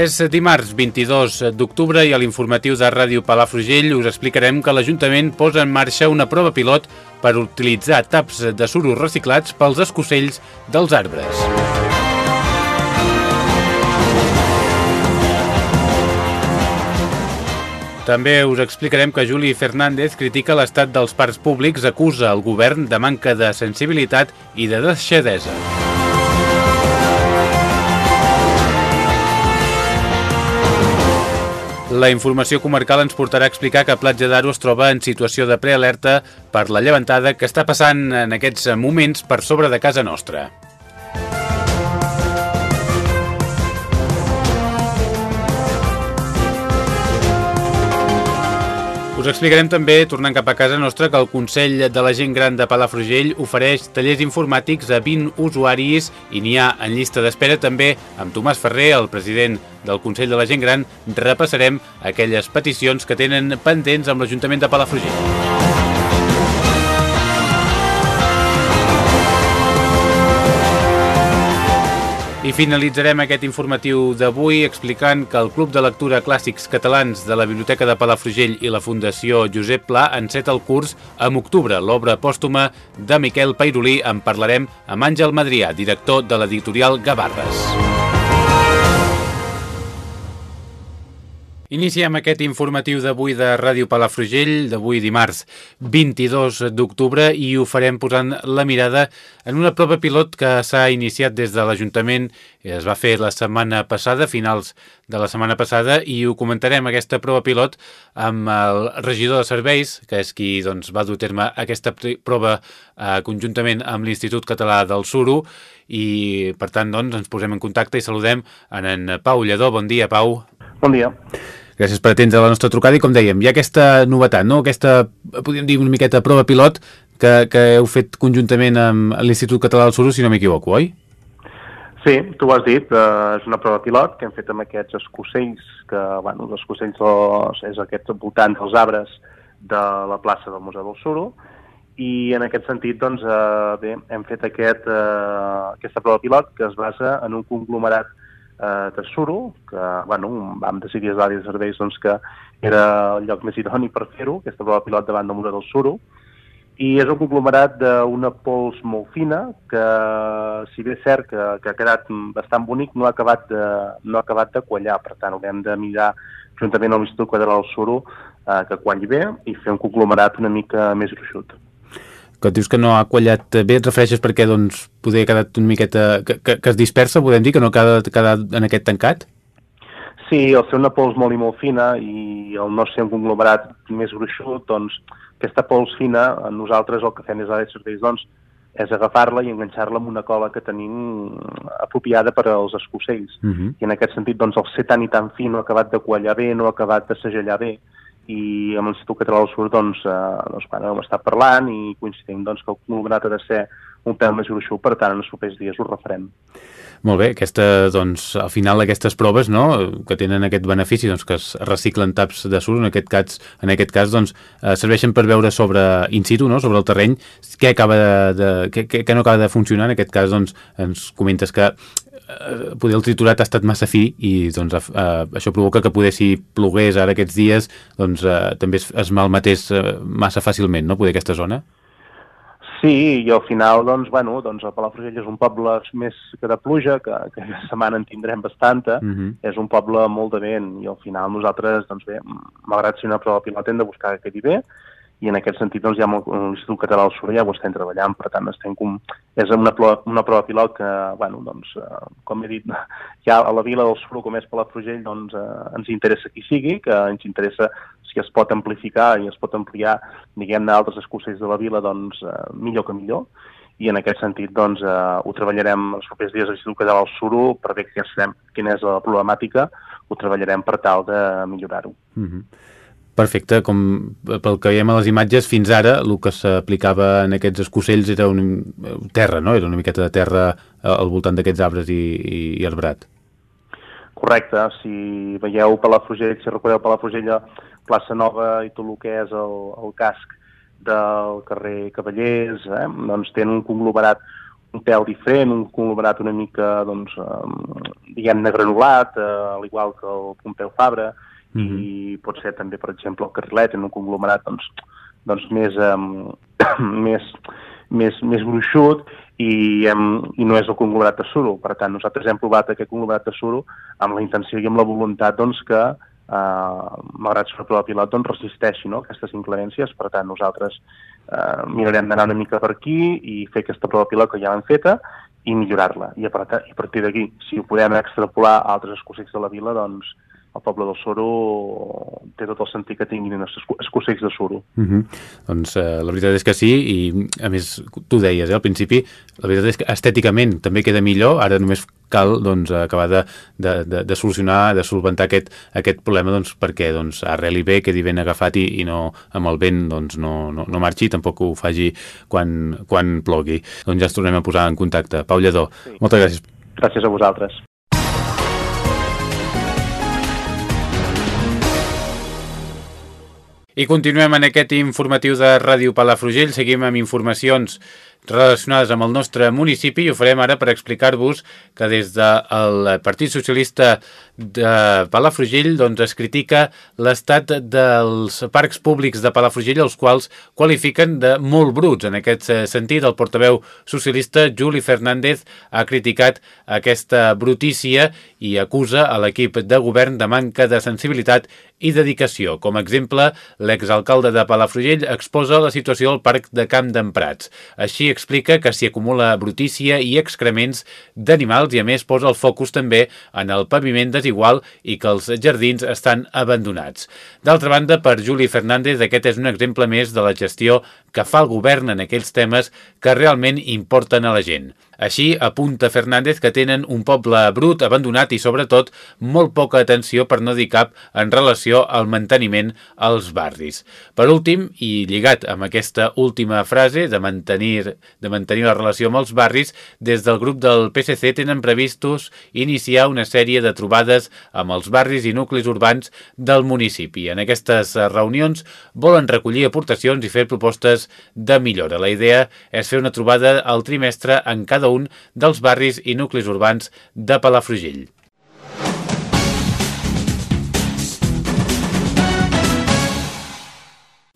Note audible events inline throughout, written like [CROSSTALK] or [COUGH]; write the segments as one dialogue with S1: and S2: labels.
S1: És dimarts 22 d'octubre i a l'informatiu de Ràdio Palafrugell us explicarem que l'Ajuntament posa en marxa una prova pilot per utilitzar taps de suro reciclats pels escocells dels arbres. També us explicarem que Juli Fernández critica l'estat dels parcs públics, acusa el govern de manca de sensibilitat i de deixadesa. La informació comarcal ens portarà a explicar que Platja d'Aro es troba en situació de prealerta per la llevantada que està passant en aquests moments per sobre de casa nostra. Us explicarem també, tornant cap a casa nostra, que el Consell de la Gent Gran de Palafrugell ofereix tallers informàtics a 20 usuaris i n'hi ha en llista d'espera també amb Tomàs Ferrer, el president del Consell de la Gent Gran. Repassarem aquelles peticions que tenen pendents amb l'Ajuntament de Palafrugell. I finalitzarem aquest informatiu d'avui explicant que el Club de Lectura Clàssics Catalans de la Biblioteca de Palafrugell i la Fundació Josep Pla enceta el curs en octubre. L'obra pòstuma de Miquel Pairolí en parlarem amb Àngel Madrià, director de l'editorial Gavarres. Iniciem aquest informatiu d'avui de Ràdio Palafrugell, d'avui dimarts 22 d'octubre, i ho farem posant la mirada en una prova pilot que s'ha iniciat des de l'Ajuntament, es va fer la setmana passada, finals de la setmana passada, i ho comentarem, aquesta prova pilot, amb el regidor de serveis, que és qui doncs, va dur a terme aquesta prova eh, conjuntament amb l'Institut Català del Suro, i per tant doncs, ens posem en contacte i saludem en, en Pau Lledó. Bon dia, Pau.
S2: Bon dia.
S1: Gràcies per atendre la nostra trucada i com dèiem, hi ha aquesta novetat, no? aquesta, podríem dir una miqueta prova pilot que, que heu fet conjuntament amb l'Institut Català del Suro, si no m'equivoco, oi?
S2: Sí, tu ho has dit, eh, és una prova pilot que hem fet amb aquests escocells, que, bueno, els escocells és aquest voltant dels arbres de la plaça del Museu del Suro, i en aquest sentit, doncs, eh, bé, hem fet aquest, eh, aquesta prova pilot que es basa en un conglomerat eh, Suro, que bueno, vam decidir a l'àrea de serveis doncs, que era el lloc més idoni per fer-ho, aquesta prova pilot davant del mur del Suro, i és un conglomerat d'una pols molt fina que, si bé és cert que, que ha quedat bastant bonic, no ha acabat de, no ha acabat de quallar. Per tant, haurem de mirar juntament amb l'Institut Quadral del Suro eh, que qualli bé i fer un conglomerat una mica més gruixut
S1: que dius que no ha quallat bé, et refereixes perquè doncs, poder quedat una miqueta... Que, que, que es dispersa, podem dir, que no ha quedat en aquest tancat?
S2: Sí, el ser una pols molt i molt fina i el no ser un conglomerat més gruixut, doncs aquesta pols fina, nosaltres el que fem és a serveis, doncs, és agafar-la i enganxar-la amb una cola que tenim apropiada per als escocells. Uh -huh. I en aquest sentit, doncs, el ser tan i tan fi no ha acabat de quallar bé, no ha acabat de segellar bé, i amb l'Institut Català del Sud doncs, eh, doncs, bueno, hem estat parlant i coincidim doncs, que el conglomerat ha de ser un pèl més gruixut, per tant, en els propers dies ho refarem.
S1: Molt bé, aquesta, doncs, al final aquestes proves no, que tenen aquest benefici doncs, que es reciclen taps de sur, en aquest cas, en aquest cas doncs, eh, serveixen per veure sobre in situ, no, sobre el terreny, què, acaba de, de, què, què no acaba de funcionar. En aquest cas doncs, ens comentes que eh, poder el triturat ha estat massa fi i doncs, eh, això provoca que poder si plogués ara aquests dies doncs, eh, també es, es malmetés eh, massa fàcilment, no?, poder aquesta zona?
S2: Sí, i al final, doncs, bueno, doncs el Palafrugell és un poble més que de pluja, que, que aquesta setmana en tindrem bastanta, uh -huh. és un poble molt de vent, i al final nosaltres, doncs bé, malgrat ser una prova pilot, hem de buscar que quedi bé, i en aquest sentit doncs, ja amb l'Institut Català del Suro ja ho estem treballant, per tant estem com... és una una prova pilot que, bueno, doncs, eh, com he dit, [LAUGHS] ja a la vila del Suro com és Palafrugell, doncs eh, ens interessa qui sigui, que ens interessa si es pot amplificar i es pot ampliar, diguem-ne, altres escurcells de la vila, doncs eh, millor que millor, i en aquest sentit doncs, eh, ho treballarem els propers dies a l'Institut Català del Suro per veure quina és la problemàtica, ho treballarem per tal de millorar-ho. Mm -hmm.
S1: Perfecte, com pel que veiem a les imatges, fins ara el que s'aplicava en aquests escocells era un, terra, no? Era una miqueta de terra al voltant d'aquests arbres i, i, i arbrat.
S2: Correcte, si veieu Palafrugell, si recordeu Palafrugell, plaça Nova i tot el que és el, el casc del carrer Cavallers, eh? doncs tenen un conglomerat un pèl diferent, un conglomerat una mica, doncs, eh, diguem-ne granulat, eh, al igual que el Pompeu Fabra, mm -hmm. i pot ser també, per exemple, el Carrilet en un conglomerat doncs, doncs més, um, [COUGHS] més, més, més gruixut i, um, i no és el conglomerat de suro. Per tant, nosaltres hem provat aquest conglomerat de suro amb la intenció i amb la voluntat doncs, que, uh, malgrat ser prova pilot, doncs, resisteixi no, aquestes inclemències. Per tant, nosaltres uh, mirarem d'anar una mica per aquí i fer aquesta prova pilot que ja l'hem feta i millorar-la. I a partir d'aquí, si ho podem extrapolar a altres escocells de la vila, doncs el poble del Soro té tot el sentit que tinguin escossecs de suro.
S1: Uh mhm. -huh. Doncs eh, la veritat és que sí, i a més tu deies eh, al principi, la veritat és que estèticament també queda millor, ara només cal doncs, acabar de, de, de, de solucionar, de solventar aquest, aquest problema doncs, perquè doncs, arreli bé, quedi ben agafat i, i no amb el vent doncs, no, no, no marxi, tampoc ho faci quan, quan plogui. Doncs ja ens tornem a posar en contacte. Pau Lledó, sí. moltes gràcies.
S2: Gràcies a vosaltres.
S1: I continuem en aquest informatiu de Ràdio Palafrugell. Seguim amb informacions relacionades amb el nostre municipi i ho farem ara per explicar-vos que des del Partit Socialista de Palafrugell doncs, es critica l'estat dels parcs públics de Palafrugell els quals qualifiquen de molt bruts. En aquest sentit, el portaveu socialista Juli Fernández ha criticat aquesta brutícia i acusa a l'equip de govern de manca de sensibilitat i dedicació. Com a exemple, l'exalcalde de Palafrugell exposa la situació al parc de Camp d'Emprats. Així explica que s'hi acumula brutícia i excrements d'animals i a més posa el focus també en el paviment desigual i que els jardins estan abandonats. D'altra banda, per Juli Fernández, aquest és un exemple més de la gestió que fa el govern en aquells temes que realment importen a la gent. Així, apunta Fernández que tenen un poble brut, abandonat i, sobretot, molt poca atenció per no dir cap en relació al manteniment als barris. Per últim, i lligat amb aquesta última frase de mantenir, de mantenir la relació amb els barris, des del grup del PSC tenen previstos iniciar una sèrie de trobades amb els barris i nuclis urbans del municipi. En aquestes reunions volen recollir aportacions i fer propostes de millora. La idea és fer una trobada al trimestre en cada un dels barris i nuclis urbans de Palafrugell.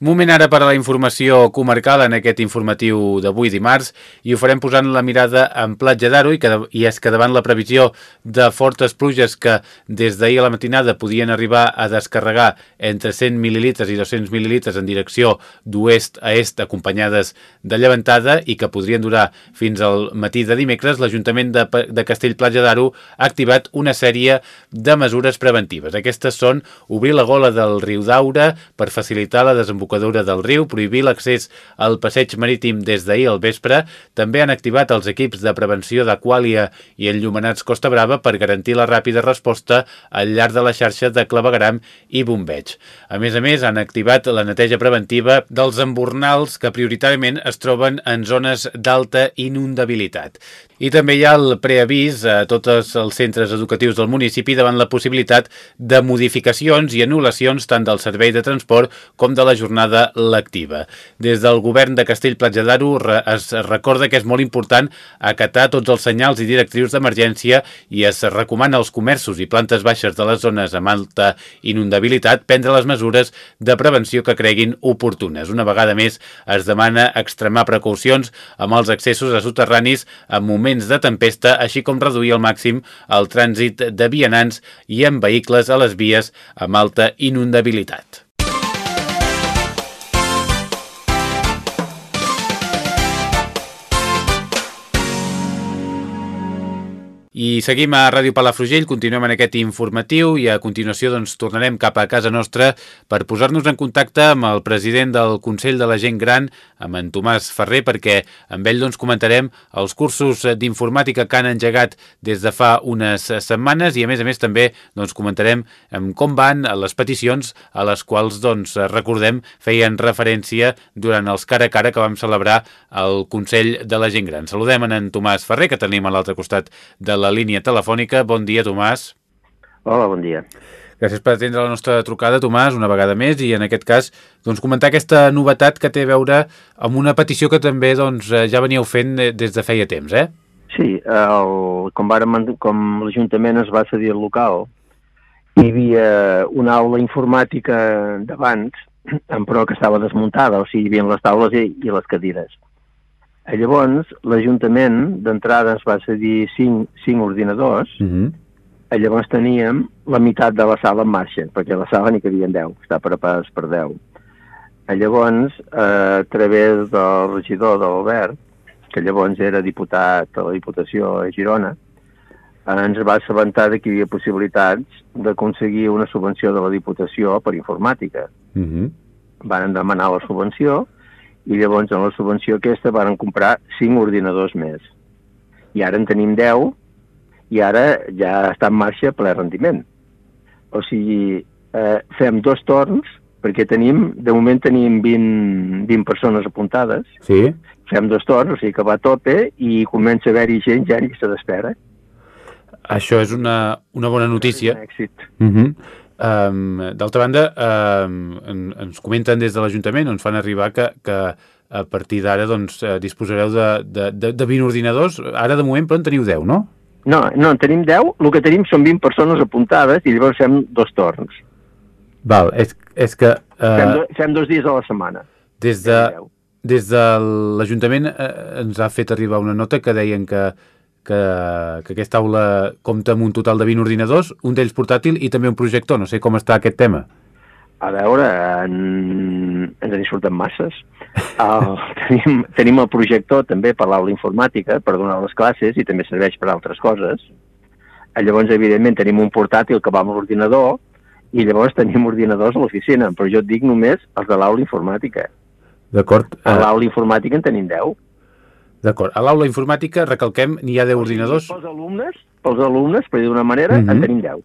S1: Moment ara per a la informació comarcal en aquest informatiu d'avui dimarts i ho farem posant la mirada en Platja d'Aro i, i és que davant la previsió de fortes pluges que des d'ahir a la matinada podien arribar a descarregar entre 100 mil·lilitres i 200 mil·lilitres en direcció d'oest a est acompanyades de llevantada i que podrien durar fins al matí de dimecres, l'Ajuntament de, de Castell Platja d'Aro ha activat una sèrie de mesures preventives. Aquestes són obrir la gola del riu d'Aura per facilitar la desembocadura desembocadura del riu, prohibir l'accés al passeig marítim des d'ahir al vespre. També han activat els equips de prevenció d'Aquàlia i enllumenats Costa Brava per garantir la ràpida resposta al llarg de la xarxa de clavegaram i bombeig. A més a més, han activat la neteja preventiva dels embornals que prioritàriament es troben en zones d'alta inundabilitat. I també hi ha el preavís a tots els centres educatius del municipi davant la possibilitat de modificacions i anul·lacions tant del servei de transport com de la jornada lectiva. Des del govern de Castell-Platja d'Aro es recorda que és molt important acatar tots els senyals i directrius d'emergència i es recomana als comerços i plantes baixes de les zones amb alta inundabilitat prendre les mesures de prevenció que creguin oportunes. Una vegada més es demana extremar precaucions amb els accessos a soterranis en moments moments de tempesta, així com reduir al màxim el trànsit de vianants i en vehicles a les vies amb alta inundabilitat. I seguim a Ràdio Palafrugell, continuem en aquest informatiu i a continuació doncs, tornarem cap a casa nostra per posar-nos en contacte amb el president del Consell de la Gent Gran, amb en Tomàs Ferrer, perquè amb ell doncs, comentarem els cursos d'informàtica que han engegat des de fa unes setmanes i a més a més també doncs, comentarem com van les peticions a les quals doncs, recordem feien referència durant els cara a cara que vam celebrar al Consell de la Gent Gran. Saludem en, en Tomàs Ferrer, que tenim a l'altre costat de la línia telefònica. Bon dia, Tomàs.
S3: Hola, bon dia.
S1: Gràcies per atendre la nostra trucada, Tomàs, una vegada més, i en aquest cas doncs, comentar aquesta novetat que té a veure amb una petició que també doncs, eh, ja veníeu fent eh, des de feia temps, eh?
S3: Sí, el, com, vàrem, com l'Ajuntament es va cedir el local, hi havia una aula informàtica d'abans, però que estava desmuntada, o sigui, hi havia les taules i, i les cadires. Eh, llavors, l'Ajuntament d'entrada ens va cedir cinc, cinc ordinadors, uh mhm. -huh. llavors teníem la meitat de la sala en marxa, perquè la sala n'hi cabien 10, està preparades per 10. Llavors, eh, a través del regidor de l'Albert, que llavors era diputat a la Diputació a Girona, ens va assabentar que hi havia possibilitats d'aconseguir una subvenció de la Diputació per informàtica. Uh mhm. -huh. Van demanar la subvenció i llavors en la subvenció aquesta van comprar 5 ordinadors més. I ara en tenim 10 i ara ja està en marxa ple rendiment. O sigui, eh, fem dos torns perquè tenim, de moment tenim 20, 20 persones apuntades.
S1: Sí.
S3: Fem dos torns, o sigui que va a tope i comença a haver-hi gent ja en llista d'espera.
S1: Això és una, una bona notícia.
S3: És un èxit.
S1: Uh mhm. -huh. Um, D'altra banda, um, en, ens comenten des de l'Ajuntament, ens fan arribar que, que a partir d'ara doncs, eh, disposareu de, de, de, de 20 ordinadors. Ara de moment, però en teniu 10, no?
S3: No, no, en tenim 10. El que tenim són 20 persones apuntades i llavors fem dos torns.
S1: Val, és, és que...
S3: Uh, fem, do, fem dos dies a la setmana.
S1: Des de, des de l'Ajuntament eh, ens ha fet arribar una nota que deien que que, que aquesta aula compta amb un total de 20 ordinadors, un d'ells portàtil i també un projector. No sé com està aquest tema.
S3: A veure, en... ens en surten masses. El, [LAUGHS] tenim, tenim el projector també per l'aula informàtica, per donar les classes, i també serveix per altres coses. Llavors, evidentment, tenim un portàtil que va amb l'ordinador, i llavors tenim ordinadors a l'oficina, però jo et dic només els de l'aula informàtica.
S1: D'acord.
S3: A l'aula informàtica en tenim 10.
S1: D'acord. A l'aula informàtica, recalquem, n'hi ha 10 ordinadors?
S3: Pels alumnes, pels alumnes, per dir d'una manera, mm -hmm. en tenim 10.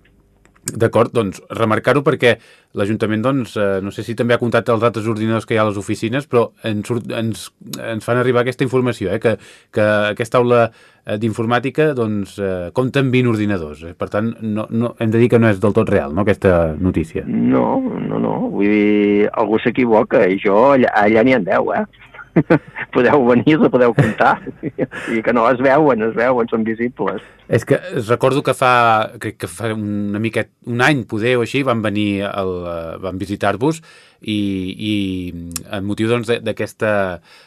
S1: D'acord, doncs remarcar-ho perquè l'Ajuntament, doncs, eh, no sé si també ha comptat els altres ordinadors que hi ha a les oficines, però ens, ens, ens fan arribar aquesta informació, eh, que, que aquesta aula eh, d'informàtica doncs, eh, compta amb 20 ordinadors. Eh? Per tant, no, no, hem de dir que no és del tot real, no?, aquesta notícia.
S3: No, no, no. Vull dir, algú s'equivoca. Jo, allà, allà n'hi ha 10, eh? [LAUGHS] podeu venir, la podeu comptar. I que no es veuen, es veuen, són visibles.
S1: És que recordo que fa, que, que fa una miquet, un any, poder o així, van venir, el, van visitar-vos i, i en motiu doncs, d'aquesta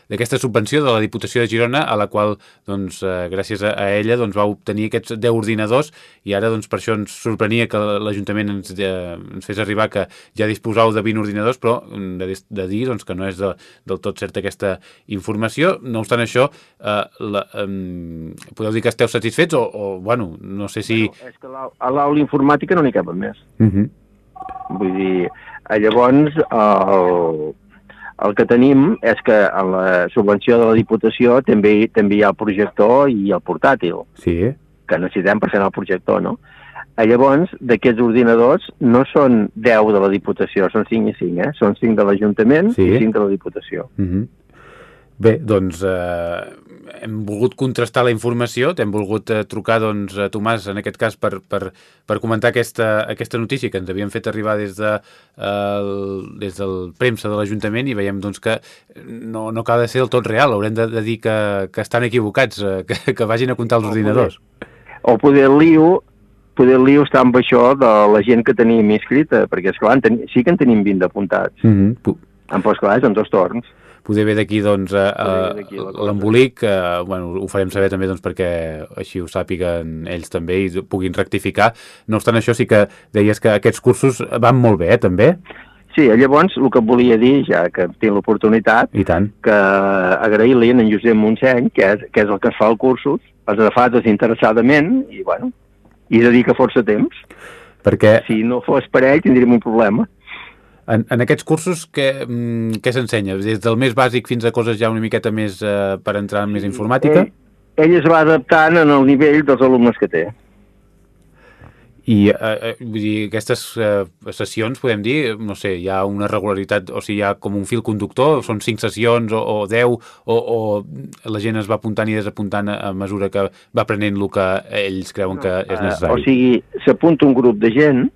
S1: doncs, subvenció de la Diputació de Girona, a la qual, doncs, eh, gràcies a, ella, doncs, va obtenir aquests 10 ordinadors i ara, doncs, per això ens sorprenia que l'Ajuntament ens, eh, ens fes arribar que ja disposau de 20 ordinadors, però de, de dir doncs, que no és de, del tot certa aquesta informació. No obstant això, eh, la, eh, podeu dir que esteu satisfets o, o bueno, no sé si...
S3: Bueno, és que a l'aula informàtica no n'hi caben més.
S1: Uh mhm. -huh.
S3: Vull dir, eh, llavors el, el que tenim és que a la subvenció de la Diputació també també hi ha el projector i el portàtil.
S1: Sí.
S3: Que necessitem per fer el projector, no? Eh, llavors, d'aquests ordinadors no són 10 de la Diputació, són 5 i 5, eh? Són 5 de l'Ajuntament sí. i 5 de la Diputació.
S1: Uh mhm. -huh. Bé, doncs eh, hem volgut contrastar la informació, t'hem volgut eh, trucar doncs, a Tomàs, en aquest cas, per, per, per comentar aquesta, aquesta notícia que ens havien fet arribar des, de, eh, des del premsa de l'Ajuntament i veiem doncs, que no, no cal de ser del tot real, haurem de, de dir que, que estan equivocats, eh, que, que vagin a comptar els o ordinadors.
S3: Poder, o poder el lío poder el lío està amb això de la gent que tenim inscrita, perquè esclar, ten, sí que en tenim 20 apuntats.
S1: Mm -hmm.
S3: En, pues, clar, són dos torns
S1: poder ve d'aquí doncs, l'embolic, eh, bueno, ho farem saber també doncs, perquè així ho sàpiguen ells també i puguin rectificar. No obstant això, sí que deies que aquests cursos van molt bé, eh, també?
S3: Sí, llavors el que volia dir, ja que tinc l'oportunitat,
S1: que
S3: agrair-li a en Josep Montseny, que és, que és el que fa els cursos, els agafat desinteressadament i, bueno, i dedica força temps.
S1: Perquè...
S3: Si no fos per ell tindríem un problema.
S1: En, en aquests cursos què, mm, què s'ensenya? Des del més bàsic fins a coses ja una miqueta més eh, per entrar en més informàtica?
S3: Ell, ell es va adaptant en el nivell dels alumnes que té.
S1: I eh, eh, vull dir, aquestes eh, sessions, podem dir, no sé, hi ha una regularitat, o sigui, hi ha com un fil conductor, són cinc sessions o, o deu, o, o la gent es va apuntant i desapuntant a, mesura que va aprenent el que ells creuen que és necessari.
S3: o sigui, s'apunta un grup de gent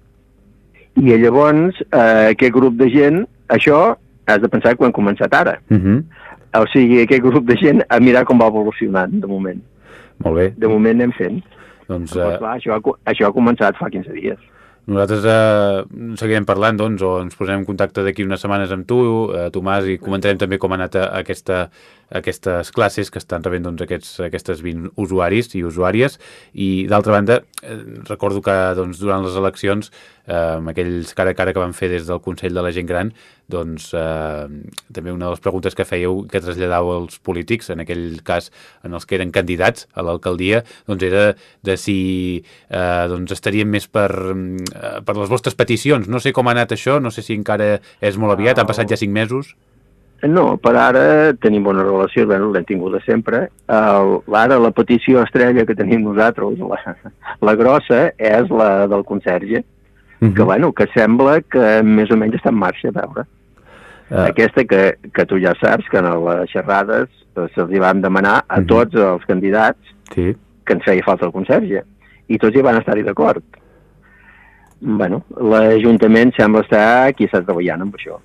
S3: i llavors eh, aquest grup de gent, això has de pensar hem començat ara.
S1: Uh -huh.
S3: O sigui, aquest grup de gent a mirar com va evolucionant, de moment.
S1: Molt bé.
S3: De moment anem fent.
S1: Doncs
S3: Però,
S1: eh,
S3: clar, això, ha, això ha començat fa 15 dies.
S1: nosaltres eh, seguirem parlant, doncs, o ens posarem en contacte d'aquí unes setmanes amb tu, eh, Tomàs, i comentarem també com ha anat a, aquesta, aquestes classes que estan rebent doncs, aquests, aquestes 20 usuaris i usuàries. I, d'altra banda, eh, recordo que doncs, durant les eleccions, eh, amb aquells cara a cara que van fer des del Consell de la Gent Gran, doncs eh, també una de les preguntes que fèieu, que traslladàveu als polítics, en aquell cas en els que eren candidats a l'alcaldia, doncs era de si eh, doncs estarien més per, eh, per les vostres peticions. No sé com ha anat això, no sé si encara és molt aviat, han passat ja cinc mesos.
S3: No, per ara tenim bona relació, bueno, l'hem tinguda sempre. El, ara la petició estrella que tenim nosaltres, la, la grossa, és la del conserge,
S1: Uh
S3: que, bueno, que sembla que més o menys està en marxa, a veure.
S1: Uh,
S3: Aquesta que, que tu ja saps que en les xerrades eh, se'ls van demanar a
S1: Mhm.
S3: tots els candidats
S1: sí.
S3: que ens feia falta el conserge. I tots hi van estar-hi d'acord. Bueno, l'Ajuntament sembla estar qui està treballant amb això.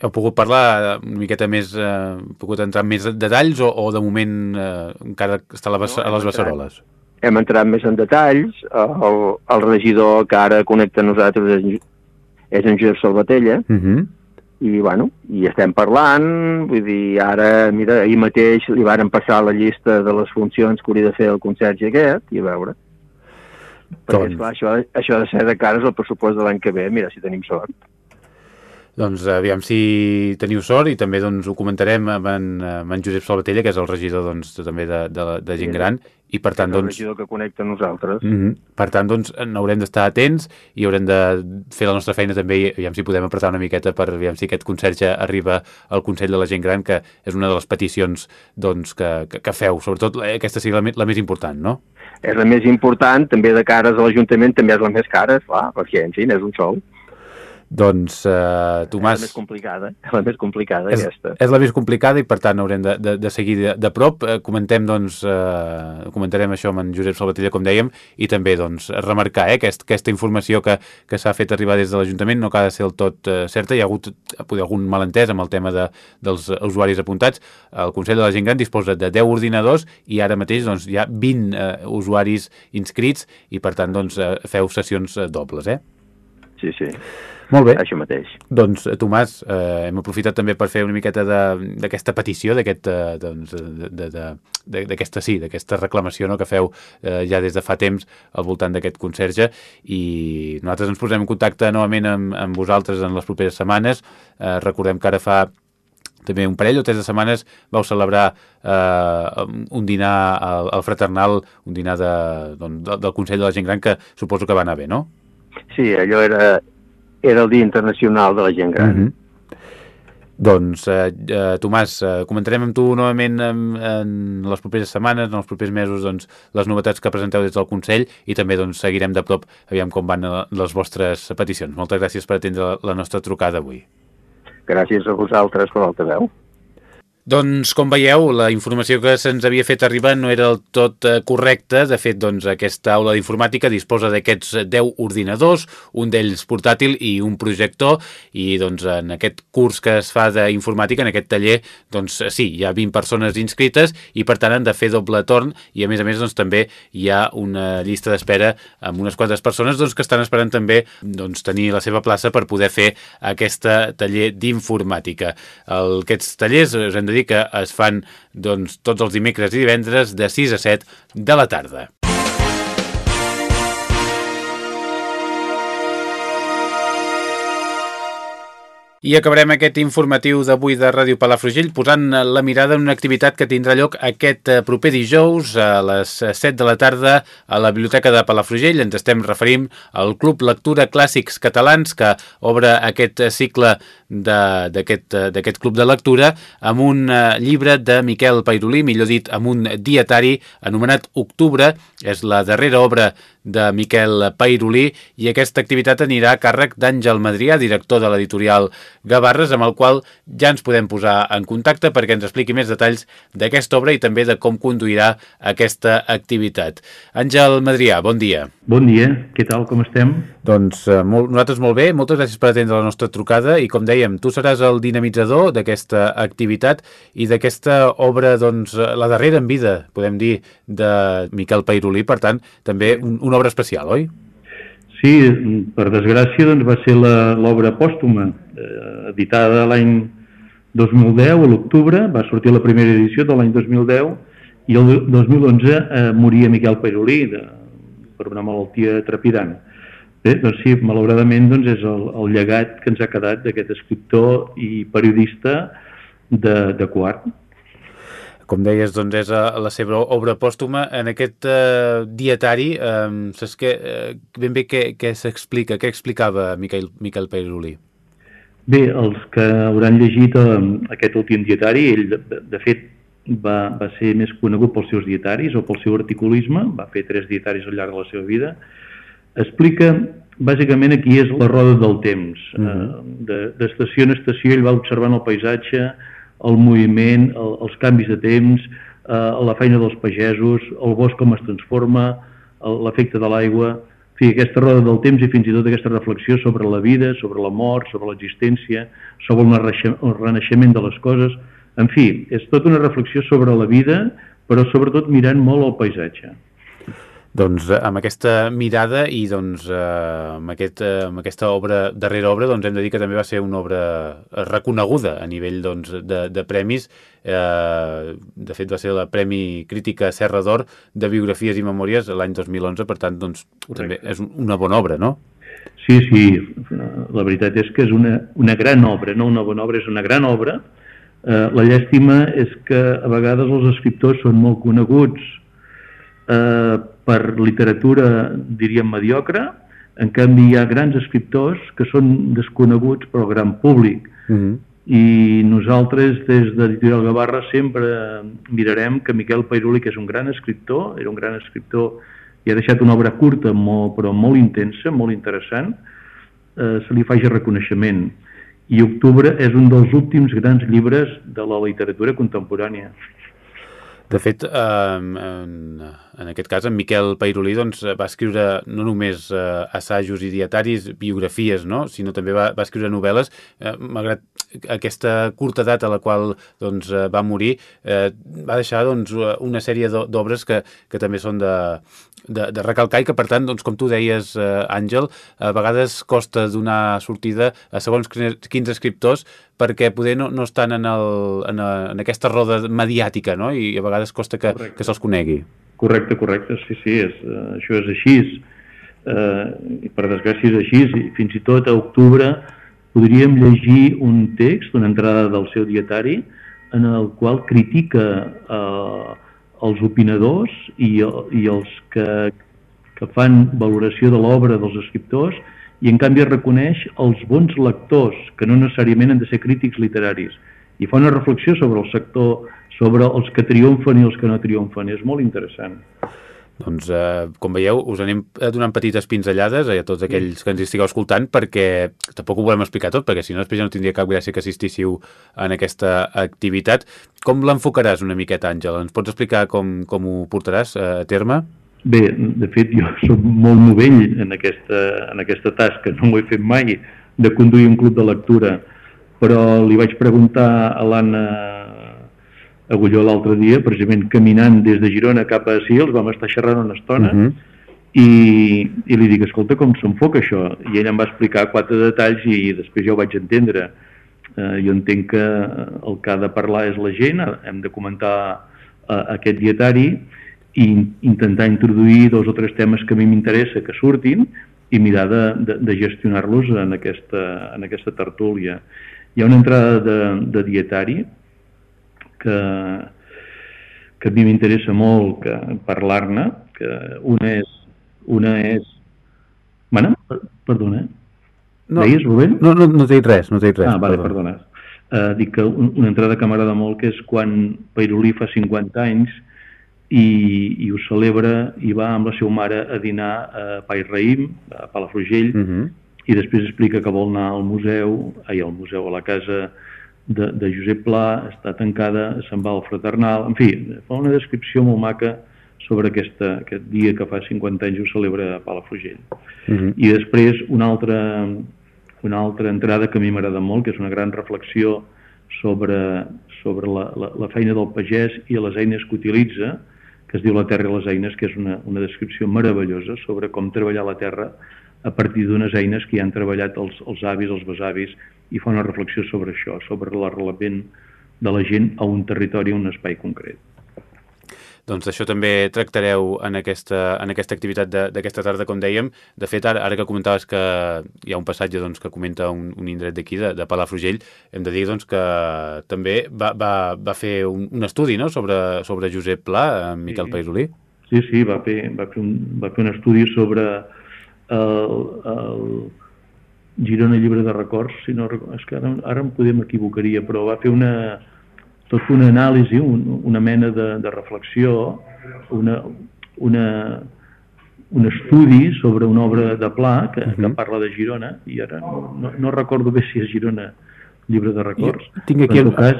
S1: Heu pogut parlar una miqueta més, eh, pogut entrar en més detalls o, o de moment eh, encara està a, la
S3: No,
S1: a les beceroles?
S3: Hem entrat més en detalls. El, el regidor que ara connecta a nosaltres és, és en Josep Salvatella
S1: Uh -huh.
S3: i, bueno, i estem parlant, vull dir, ara, mira, ahir mateix li varen passar la llista de les funcions que hauria de fer el conserge aquest, i a veure. Perquè,
S1: Doncs-
S3: esclar, això, això ha de ser de cares al pressupost de l'any que ve, mira, si tenim sort.
S1: Doncs aviam si teniu sort i també doncs, ho comentarem amb en, amb en Josep Salvatella, que és el regidor doncs, també de, de, de gent gran, i per tant,
S3: és el
S1: doncs,
S3: regidor que connecta a nosaltres.
S1: Mm -hmm. Per tant, doncs, n'haurem d'estar atents i haurem de fer la nostra feina també i aviam si podem apretar una miqueta per aviam si aquest conserge arriba al Consell de la Gent Gran, que és una de les peticions doncs, que, que, que feu. Sobretot eh, aquesta sigui la, la més important, no?
S3: És la més important, també de cares a l'Ajuntament també és la més cara, clar, perquè, en fi, és un sol.
S1: Doncs, eh,
S3: És la
S1: Tomàs,
S3: més complicada, la més complicada
S1: és,
S3: aquesta.
S1: és la més complicada i per tant haurem de, de, de seguir de, de prop. Eh, comentem, doncs, eh, comentarem això amb en Josep Salvatella, com dèiem, i també doncs, remarcar eh, aquest, aquesta informació que, que s'ha fet arribar des de l'Ajuntament no ha de ser el tot eh, certa. Hi ha hagut poder, algun malentès amb el tema de, dels usuaris apuntats. El Consell de la Gent Gran disposa de 10 ordinadors i ara mateix doncs, hi ha 20 eh, usuaris inscrits i per tant doncs, eh, feu sessions eh, dobles. Eh?
S3: Sí, sí,
S1: Molt bé.
S3: això mateix.
S1: Doncs, eh, Tomàs, eh, hem aprofitat també per fer una miqueta d'aquesta petició, d'aquest, eh, doncs, de- de- de- d'aquesta sí, d'aquesta reclamació no, que feu eh, ja des de fa temps al voltant d'aquest conserge i nosaltres ens posem en contacte novament amb, amb vosaltres en les properes setmanes. Eh, recordem que ara fa també un parell o tres de setmanes vau celebrar eh, un dinar al, al Fraternal, un dinar de, doncs, del, del Consell de la Gent Gran que suposo que va anar bé, no?
S3: Sí, allò era, era el Dia Internacional de la Gent Gran.
S1: Mhm. Doncs, eh, eh, Tomàs, eh, comentarem amb tu novament en, en les properes setmanes, en els propers mesos, doncs, les novetats que presenteu des del Consell i també doncs, seguirem de prop aviam com van eh, les vostres peticions. Moltes gràcies per atendre la, la nostra trucada avui.
S3: Gràcies a vosaltres per l'altaveu.
S1: Doncs, com veieu, la informació que se'ns havia fet arribar no era del tot eh, correcta. De fet, doncs, aquesta aula d'informàtica disposa d'aquests 10 ordinadors, un d'ells portàtil i un projector, i doncs, en aquest curs que es fa d'informàtica, en aquest taller, doncs sí, hi ha 20 persones inscrites i per tant han de fer doble torn i a més a més doncs, també hi ha una llista d'espera amb unes quantes persones doncs, que estan esperant també doncs, tenir la seva plaça per poder fer aquesta taller d'informàtica. Aquests tallers us hem de dir que es fan doncs, tots els dimecres i divendres de 6 a 7 de la tarda. I acabarem aquest informatiu d'avui de Ràdio Palafrugell posant la mirada en una activitat que tindrà lloc aquest eh, proper dijous a les 7 de la tarda a la Biblioteca de Palafrugell. Ens estem referint al Club Lectura Clàssics Catalans que obre aquest cicle d'aquest club de lectura amb un eh, llibre de Miquel Pairolí, millor dit, amb un dietari anomenat Octubre. És la darrera obra de Miquel Pairolí i aquesta activitat anirà a càrrec d'Àngel Madrià, director de l'editorial Gavarres, amb el qual ja ens podem posar en contacte perquè ens expliqui més detalls d'aquesta obra i també de com conduirà aquesta activitat. Àngel Madrià, bon dia.
S4: Bon dia, què tal, com estem?
S1: Doncs eh, molt, nosaltres molt bé, moltes gràcies per atendre la nostra trucada i com dèiem, tu seràs el dinamitzador d'aquesta activitat i d'aquesta obra, doncs, la darrera en vida, podem dir, de Miquel Pairolí, per tant, també un, una obra especial, oi?
S4: Sí, per desgràcia doncs, va ser l'obra pòstuma, eh, editada l'any 2010, a l'octubre, va sortir la primera edició de l'any 2010, i el 2011 eh, moria Miquel Pairolí de, per una malaltia trepidant. Bé, doncs sí, malauradament doncs és el, el llegat que ens ha quedat d'aquest escriptor i periodista de, de quart.
S1: Com deies, doncs és eh, la seva obra pòstuma. En aquest uh, dietari, um, saps que, uh, ben bé què, què s'explica, què explicava Miquel, Miquel Peiruli?
S4: Bé, els que hauran llegit uh, aquest últim dietari, ell, de, de fet, va, va ser més conegut pels seus dietaris o pel seu articulisme, va fer tres dietaris al llarg de la seva vida, explica bàsicament aquí és la roda del temps. Uh -huh. D'estació en estació ell va observant el paisatge, el moviment, el, els canvis de temps, eh, la feina dels pagesos, el bosc com es transforma, l'efecte de l'aigua, en fi, aquesta roda del temps i fins i tot aquesta reflexió sobre la vida, sobre la mort, sobre l'existència, sobre el renaixement de les coses, en fi, és tota una reflexió sobre la vida, però sobretot mirant molt el paisatge.
S1: Doncs eh, amb aquesta mirada i doncs eh, amb, aquest, eh, amb aquesta obra, darrera obra, doncs hem de dir que també va ser una obra reconeguda a nivell doncs, de, de premis. Eh, de fet, va ser la Premi Crítica Serra d'Or de Biografies i Memòries l'any 2011, per tant, doncs, també és una bona obra, no?
S4: Sí, sí, la veritat és que és una, una gran obra, no una bona obra, és una gran obra. Eh, la llàstima és que a vegades els escriptors són molt coneguts eh, per literatura, diríem, mediocre, en canvi hi ha grans escriptors que són desconeguts pel gran públic. Mm -hmm. I nosaltres, des de l'editorial Gavarra, sempre mirarem que Miquel Pairuli, que és un gran escriptor, era un gran escriptor i ha deixat una obra curta, molt, però molt intensa, molt interessant, eh, se li faci reconeixement. I Octubre és un dels últims grans llibres de la literatura contemporània.
S1: De fet, eh, en, en aquest cas, en Miquel Pairolí doncs, va escriure no només eh, assajos i dietaris, biografies, no? sinó també va, va escriure novel·les, eh, malgrat aquesta curta edat a la qual doncs, eh, va morir, eh, va deixar doncs, una sèrie d'obres que, que també són de, de, de recalcar i que, per tant, doncs, com tu deies, eh, Àngel, a vegades costa donar sortida a segons quins escriptors perquè poder no, no estan en, el, en, a, en aquesta roda mediàtica no? i a vegades costa que, Correcte. que se'ls conegui.
S4: Correcte, correcte, sí, sí, és, uh, això és així. Uh, i per desgràcia és així, i fins i tot a octubre podríem llegir un text, una entrada del seu dietari, en el qual critica uh, els opinadors i, i els que, que fan valoració de l'obra dels escriptors i en canvi reconeix els bons lectors, que no necessàriament han de ser crítics literaris, i fa una reflexió sobre el sector, sobre els que triomfen i els que no triomfen. És molt interessant.
S1: Doncs, eh, com veieu, us anem donant petites pinzellades a tots aquells que ens estigueu escoltant perquè tampoc ho volem explicar tot, perquè si no després ja no tindria cap gràcia que assistíssiu en aquesta activitat. Com l'enfocaràs una miqueta, Àngel? Ens pots explicar com, com ho portaràs a terme?
S4: Bé, de fet, jo [LAUGHS] soc molt novell en aquesta, en aquesta tasca, no m'ho he fet mai de conduir un club de lectura, però li vaig preguntar a l'Anna Agulló l'altre dia, precisament caminant des de Girona cap a Sils, vam estar xerrant una estona, uh mhm. -huh. i, i li dic, escolta, com s'enfoca això? I ella em va explicar quatre detalls i després jo ho vaig entendre. Uh, jo entenc que el que ha de parlar és la gent, hem de comentar uh, aquest dietari, i intentar introduir dos o tres temes que a mi m'interessa que surtin i mirar de, de, de gestionar-los en, aquesta, en aquesta tertúlia. Hi ha una entrada de, de dietari que, que a mi m'interessa molt que parlar-ne, que una és... Una és... Bueno, perdona, eh?
S1: No,
S4: Deies, Rubén?
S1: No, no, no t'he dit res, no t'he dit res.
S4: Ah, vale, perdona. Uh, dic que un, una entrada que m'agrada molt que és quan Pairolí fa 50 anys i, i ho celebra i va amb la seva mare a dinar a Pai Raïm, a Palafrugell,
S1: Uh -huh.
S4: i després explica que vol anar al museu, ai, al museu, a la casa de, de Josep Pla, està tancada, se'n va al fraternal, en fi, fa una descripció molt maca sobre aquesta, aquest dia que fa 50 anys ho celebra a Palafrugell.
S1: Uh -huh.
S4: I després una altra, una altra entrada que a mi m'agrada molt, que és una gran reflexió sobre, sobre la, la, la feina del pagès i les eines que utilitza, que es diu La terra i les eines, que és una, una descripció meravellosa sobre com treballar la terra a partir d'unes eines que hi han treballat els, els avis, els besavis, i fa una reflexió sobre això, sobre l'arrelament de la gent a un territori, a un espai concret.
S1: Doncs això també tractareu en aquesta, en aquesta activitat de- d'aquesta tarda, com dèiem. De fet, ara, ara que comentaves que hi ha un passatge doncs, que comenta un, un indret d'aquí, de, de Palafrugell, hem de dir doncs, que també va, va, va fer un, un estudi no? sobre, sobre Josep Pla, en Miquel
S4: Sí.
S1: Pairolí.
S4: Sí, sí, va fer, va fer, un, va fer un estudi sobre el, el Girona Llibre de Records, si no, és que ara, ara em podem equivocaria, però va fer una, tot una anàlisi, un, una mena de, de reflexió, una, una, un estudi sobre una obra de Pla que, que
S1: Mhm.
S4: parla de Girona, i ara no, no, recordo bé si és Girona Llibre de Records.
S1: Jo tinc aquí el-
S4: cas...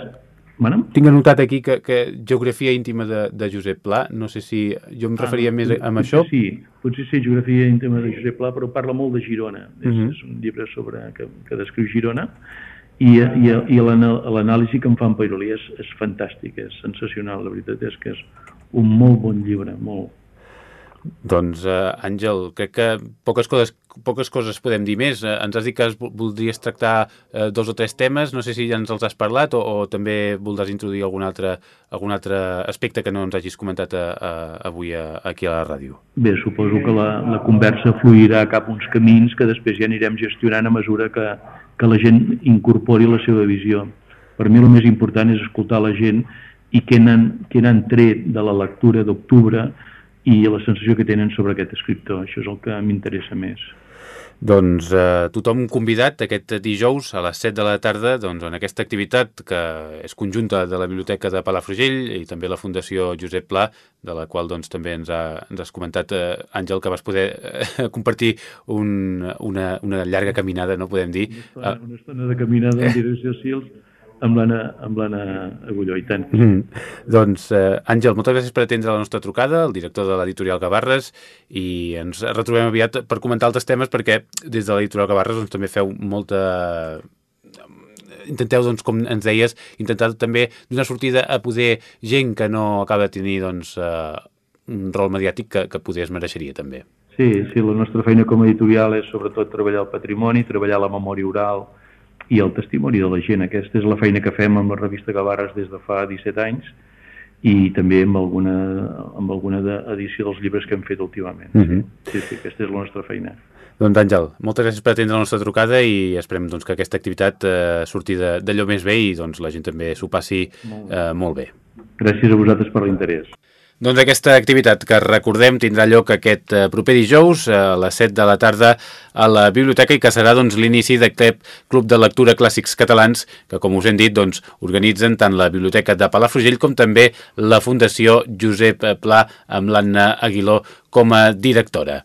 S4: Mana'm?
S1: Tinc anotat aquí que, que geografia íntima de, de Josep Pla, no sé si jo em referia
S4: Ah,
S1: més a, amb
S4: potser
S1: això.
S4: Sí, potser sí, geografia íntima de Josep Pla, però parla molt de Girona. Uh
S1: Mhm.
S4: -huh. és, és un llibre sobre que, que descriu Girona i, i, i l'anàlisi que en fa en Pairolí és, és fantàstic, és sensacional, la veritat és que és un molt bon llibre, molt.
S1: Doncs, eh, Àngel, crec que poques coses, poques coses podem dir més. Eh, ens has dit que es, vo- voldries tractar eh, dos o tres temes, no sé si ja ens els has parlat o, o també voldràs introduir algun altre, algun altre aspecte que no ens hagis comentat a, a, avui a, aquí a la ràdio.
S4: Bé, suposo que la, la conversa fluirà cap uns camins que després ja anirem gestionant a mesura que, que la gent incorpori la seva visió. Per mi el més important és escoltar la gent i què n'han tret de la lectura d'octubre i la sensació que tenen sobre aquest escriptor. Això és el que m'interessa més.
S1: Doncs eh, tothom convidat aquest dijous a les 7 de la tarda doncs, en aquesta activitat que és conjunta de la Biblioteca de Palafrugell i també la Fundació Josep Pla, de la qual doncs, també ens, ha, ens has comentat, eh, Àngel, que vas poder eh, [LAUGHS] compartir un, una, una llarga caminada, no podem dir.
S4: Una estona, una estona de caminada en [LAUGHS] direcció a Sils amb l'Anna Agulló, i tant.
S1: Mm. Doncs, eh, Àngel, moltes gràcies per atendre la nostra trucada, el director de l'editorial Gavarres, i ens retrobem aviat per comentar altres temes, perquè des de l'editorial Gavarres doncs, també feu molta intenteu, doncs, com ens deies, intentar també donar sortida a poder gent que no acaba de tenir doncs, eh, un rol mediàtic que, que poder es mereixeria també.
S4: Sí, sí, la nostra feina com a editorial és sobretot treballar el patrimoni, treballar la memòria oral i el testimoni de la gent. Aquesta és la feina que fem amb la revista Gavarres des de fa 17 anys i també amb alguna, amb alguna edició dels llibres que hem fet últimament.
S1: Mhm.
S4: Sí, sí, aquesta és la nostra feina.
S1: Doncs Àngel, moltes gràcies per atendre la nostra trucada i esperem doncs, que aquesta activitat eh, surti d'allò més bé i doncs, la gent també s'ho passi eh, molt bé.
S4: Gràcies a vosaltres per l'interès.
S1: Doncs aquesta activitat que recordem tindrà lloc aquest eh, proper dijous a les 7 de la tarda a la biblioteca i que serà doncs, l'inici d'aquest Club de Lectura Clàssics Catalans que, com us hem dit, doncs, organitzen tant la Biblioteca de Palafrugell com també la Fundació Josep Pla amb l'Anna Aguiló com a directora.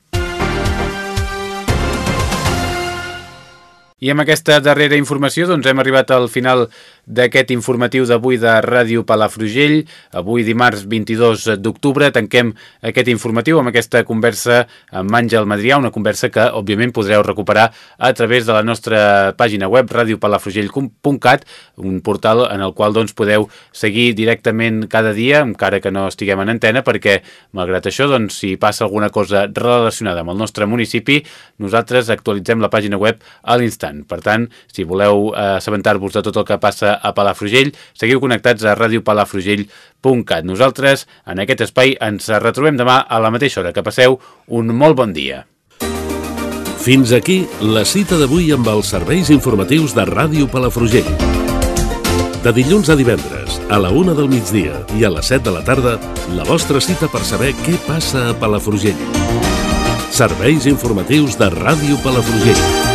S1: I amb aquesta darrera informació doncs, hem arribat al final d'aquest informatiu d'avui de Ràdio Palafrugell. Avui, dimarts 22 d'octubre, tanquem aquest informatiu amb aquesta conversa amb Àngel Madrià, una conversa que, òbviament, podreu recuperar a través de la nostra pàgina web radiopalafrugell.cat, un portal en el qual doncs, podeu seguir directament cada dia, encara que no estiguem en antena, perquè, malgrat això, doncs, si passa alguna cosa relacionada amb el nostre municipi, nosaltres actualitzem la pàgina web a l'instant. Per tant, si voleu eh, assabentar-vos de tot el que passa a Palafrugell, seguiu connectats a radiopalafrugell.cat. Nosaltres, en aquest espai, ens retrobem demà a la mateixa hora. Que passeu un molt bon dia.
S5: Fins aquí la cita d'avui amb els serveis informatius de Ràdio Palafrugell. De dilluns a divendres, a la una del migdia i a les 7 de la tarda, la vostra cita per saber què passa a Palafrugell. Serveis informatius de Ràdio Palafrugell.